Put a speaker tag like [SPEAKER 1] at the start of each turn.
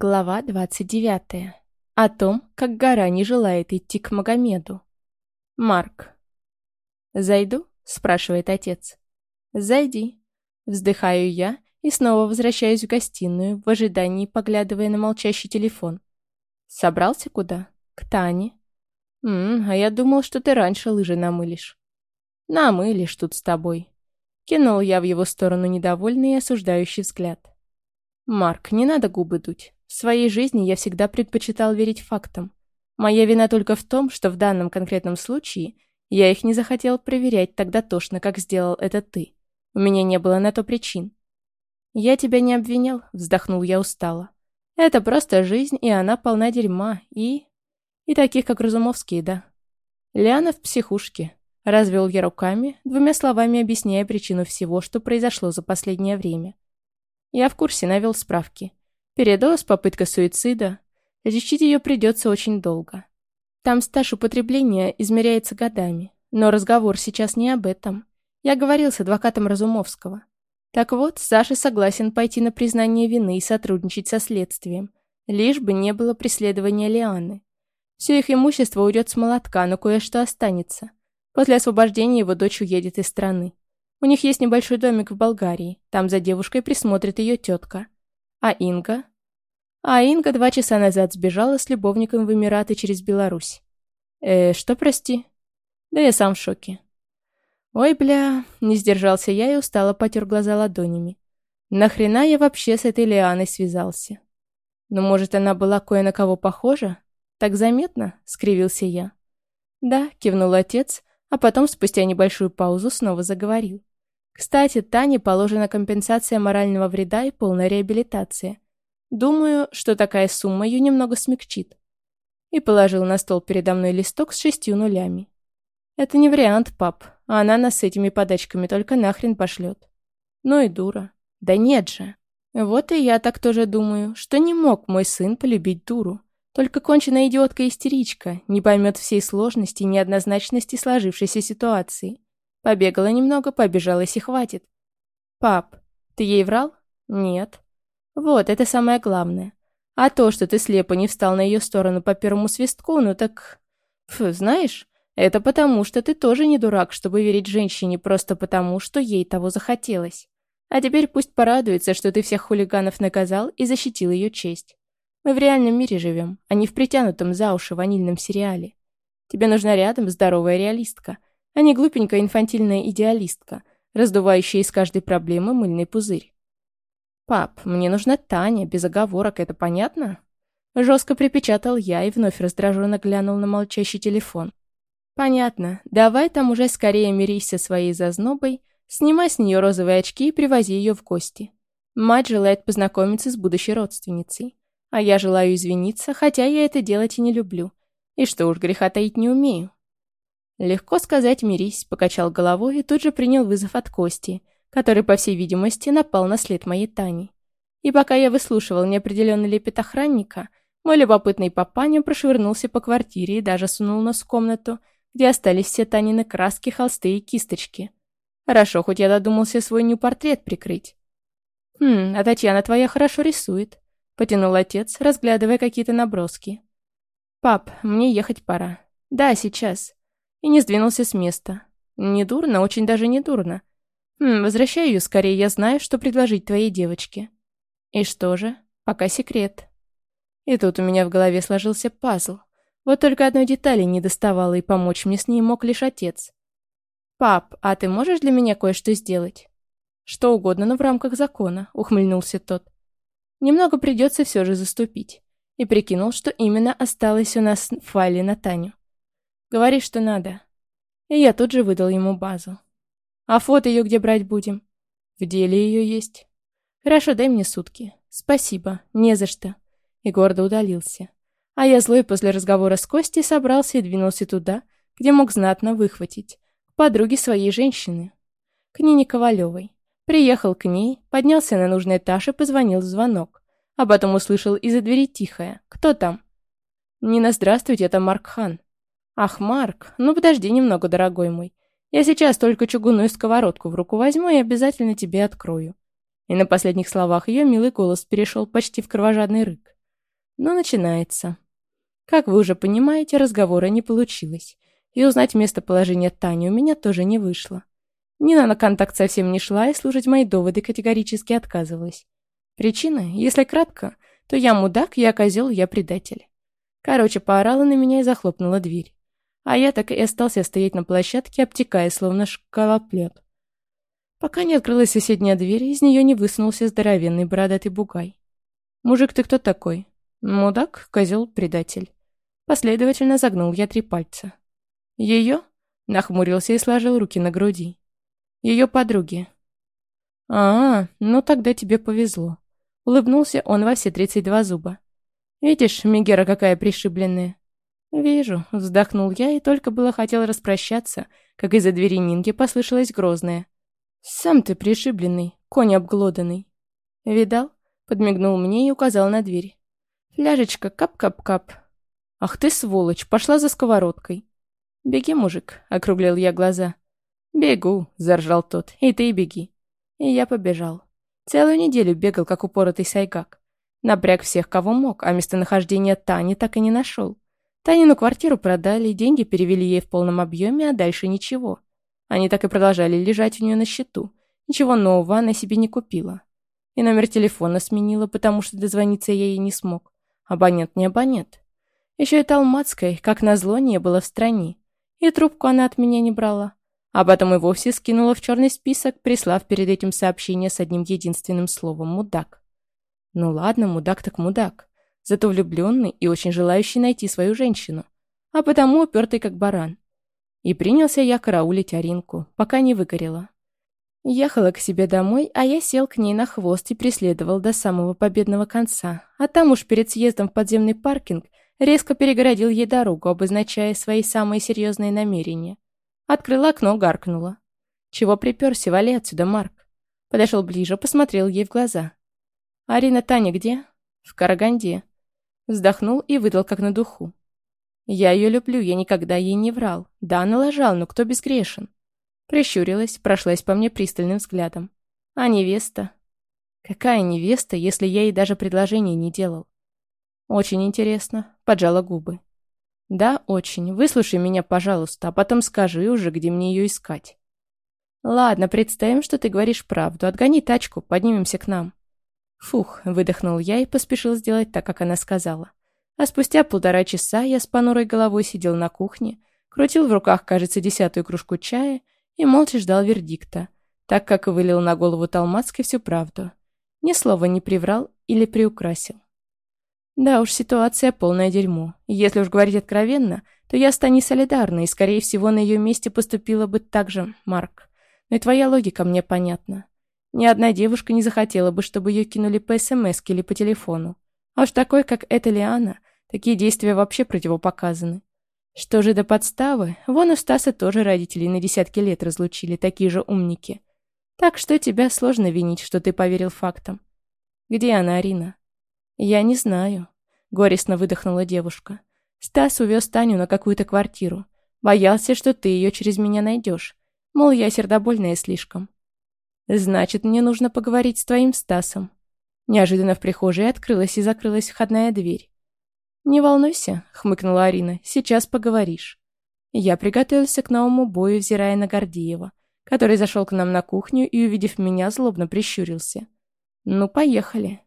[SPEAKER 1] Глава 29. О том, как гора не желает идти к Магомеду. Марк. «Зайду?» – спрашивает отец. «Зайди». Вздыхаю я и снова возвращаюсь в гостиную, в ожидании, поглядывая на молчащий телефон. «Собрался куда?» «К Тане». «М, а я думал, что ты раньше лыжи намылишь». «Намылишь тут с тобой». Кинул я в его сторону недовольный и осуждающий взгляд. «Марк, не надо губы дуть. В своей жизни я всегда предпочитал верить фактам. Моя вина только в том, что в данном конкретном случае я их не захотел проверять так дотошно, как сделал это ты. У меня не было на то причин. «Я тебя не обвинял», — вздохнул я устало. «Это просто жизнь, и она полна дерьма, и... и таких, как Разумовские, да». Лиана в психушке. Развел я руками, двумя словами объясняя причину всего, что произошло за последнее время. Я в курсе навел справки. Передоз, попытка суицида. Лечить ее придется очень долго. Там стаж употребления измеряется годами. Но разговор сейчас не об этом. Я говорил с адвокатом Разумовского. Так вот, Саша согласен пойти на признание вины и сотрудничать со следствием. Лишь бы не было преследования Лианы. Все их имущество уйдет с молотка, но кое-что останется. После освобождения его дочь уедет из страны. У них есть небольшой домик в Болгарии. Там за девушкой присмотрит ее тетка. А Инга? А Инга два часа назад сбежала с любовником в Эмираты через Беларусь. Э, что, прости? Да я сам в шоке. Ой, бля, не сдержался я и устало потер глаза ладонями. Нахрена я вообще с этой Лианой связался? Ну, может, она была кое на кого похожа? Так заметно? Скривился я. Да, кивнул отец, а потом, спустя небольшую паузу, снова заговорил. Кстати, Тане положена компенсация морального вреда и полная реабилитация. Думаю, что такая сумма ее немного смягчит. И положил на стол передо мной листок с шестью нулями. Это не вариант, пап, а она нас с этими подачками только нахрен пошлет. Ну и дура. Да нет же. Вот и я так тоже думаю, что не мог мой сын полюбить дуру. Только конченая идиотка-истеричка не поймет всей сложности и неоднозначности сложившейся ситуации. Побегала немного, побежалась и хватит. Пап, ты ей врал? Нет. Вот, это самое главное. А то, что ты слепо не встал на ее сторону по первому свистку, ну так... Фу, знаешь, это потому, что ты тоже не дурак, чтобы верить женщине просто потому, что ей того захотелось. А теперь пусть порадуется, что ты всех хулиганов наказал и защитил ее честь. Мы в реальном мире живем, а не в притянутом за уши ванильном сериале. Тебе нужна рядом здоровая реалистка, а не глупенькая инфантильная идеалистка, раздувающая из каждой проблемы мыльный пузырь. «Пап, мне нужна Таня, без оговорок, это понятно?» Жестко припечатал я и вновь раздраженно глянул на молчащий телефон. «Понятно. Давай там уже скорее мирись со своей зазнобой, снимай с нее розовые очки и привози ее в гости. Мать желает познакомиться с будущей родственницей. А я желаю извиниться, хотя я это делать и не люблю. И что уж греха таить не умею. «Легко сказать, мирись», — покачал головой и тут же принял вызов от Кости, который, по всей видимости, напал на след моей Тани. И пока я выслушивал неопределенный лепет охранника, мой любопытный папаня прошвырнулся по квартире и даже сунул нос в комнату, где остались все Танины краски, холсты и кисточки. Хорошо, хоть я додумался свой нью-портрет прикрыть. «Хм, а Татьяна твоя хорошо рисует», — потянул отец, разглядывая какие-то наброски. «Пап, мне ехать пора». «Да, сейчас» и не сдвинулся с места. Не дурно, очень даже не дурно. Хм, возвращай ее скорее, я знаю, что предложить твоей девочке. И что же? Пока секрет. И тут у меня в голове сложился пазл. Вот только одной детали не доставало, и помочь мне с ней мог лишь отец. «Пап, а ты можешь для меня кое-что сделать?» «Что угодно, но в рамках закона», — ухмыльнулся тот. «Немного придется все же заступить». И прикинул, что именно осталось у нас в файле на Таню. Говори, что надо. И я тут же выдал ему базу. А фото ее где брать будем? В деле ее есть. Хорошо, дай мне сутки. Спасибо, не за что. И гордо удалился. А я злой после разговора с Костей собрался и двинулся туда, где мог знатно выхватить. К подруге своей женщины. К Нине Ковалевой. Приехал к ней, поднялся на нужный этаж и позвонил в звонок. А потом услышал из-за двери тихое. «Кто там?» «Нина, здравствуйте, это Марк Хан». «Ах, Марк, ну подожди немного, дорогой мой. Я сейчас только чугунную сковородку в руку возьму и обязательно тебе открою». И на последних словах ее милый голос перешел почти в кровожадный рык. Ну, начинается. Как вы уже понимаете, разговора не получилось. И узнать местоположение Тани у меня тоже не вышло. Нина на контакт совсем не шла и слушать мои доводы категорически отказывалась. Причина, если кратко, то я мудак, я козел, я предатель. Короче, поорала на меня и захлопнула дверь. А я так и остался стоять на площадке, обтекая, словно шкалоплет. Пока не открылась соседняя дверь, из нее не высунулся здоровенный бородатый бугай. «Мужик, ты кто такой?» «Мудак, козел, предатель». Последовательно загнул я три пальца. «Ее?» — нахмурился и сложил руки на груди. «Ее подруги». «А, ну тогда тебе повезло». Улыбнулся он во все тридцать два зуба. «Видишь, Мегера какая пришибленная?» «Вижу», — вздохнул я и только было хотел распрощаться, как из-за двери Нинки послышалось грозное. «Сам ты пришибленный, конь обглоданный». «Видал?» — подмигнул мне и указал на дверь. «Фляжечка, кап-кап-кап». «Ах ты, сволочь, пошла за сковородкой». «Беги, мужик», — округлил я глаза. «Бегу», — заржал тот, — «и ты беги». И я побежал. Целую неделю бегал, как упоротый сайгак. Напряг всех, кого мог, а местонахождение Тани так и не нашел. Танину квартиру продали, деньги перевели ей в полном объеме, а дальше ничего. Они так и продолжали лежать у нее на счету. Ничего нового она себе не купила. И номер телефона сменила, потому что дозвониться я ей не смог. Абонент не абонент. Еще и Талмацкой, как назло, не было в стране. И трубку она от меня не брала. А потом и вовсе скинула в черный список, прислав перед этим сообщение с одним единственным словом «мудак». Ну ладно, мудак так мудак. Зато влюбленный и очень желающий найти свою женщину. А потому упертый как баран. И принялся я караулить Аринку, пока не выгорела. Ехала к себе домой, а я сел к ней на хвост и преследовал до самого победного конца. А там уж перед съездом в подземный паркинг резко перегородил ей дорогу, обозначая свои самые серьезные намерения. Открыла окно, гаркнула. «Чего приперся? Вали отсюда, Марк!» Подошел ближе, посмотрел ей в глаза. «Арина Таня где?» «В Караганде». Вздохнул и выдал как на духу. «Я ее люблю, я никогда ей не врал. Да, налажал, но кто безгрешен?» Прищурилась, прошлась по мне пристальным взглядом. «А невеста?» «Какая невеста, если я ей даже предложение не делал?» «Очень интересно», — поджала губы. «Да, очень. Выслушай меня, пожалуйста, а потом скажи уже, где мне ее искать». «Ладно, представим, что ты говоришь правду. Отгони тачку, поднимемся к нам». Фух, выдохнул я и поспешил сделать так, как она сказала. А спустя полтора часа я с понурой головой сидел на кухне, крутил в руках, кажется, десятую кружку чая и молча ждал вердикта, так как вылил на голову Талмацкой всю правду. Ни слова не приврал или приукрасил. Да уж, ситуация полное дерьмо. Если уж говорить откровенно, то я с Таней солидарна, и, скорее всего, на ее месте поступила бы так же, Марк. Но и твоя логика мне понятна. Ни одна девушка не захотела бы, чтобы ее кинули по СМС или по телефону. А уж такой, как эта Лиана, такие действия вообще противопоказаны. Что же до подставы, вон у Стаса тоже родителей на десятки лет разлучили, такие же умники. Так что тебя сложно винить, что ты поверил фактам. Где она, Арина? «Я не знаю», — горестно выдохнула девушка. «Стас увез Таню на какую-то квартиру. Боялся, что ты ее через меня найдешь. Мол, я сердобольная слишком». «Значит, мне нужно поговорить с твоим Стасом». Неожиданно в прихожей открылась и закрылась входная дверь. «Не волнуйся», — хмыкнула Арина, — «сейчас поговоришь». Я приготовился к новому бою, взирая на Гордеева, который зашел к нам на кухню и, увидев меня, злобно прищурился. «Ну, поехали».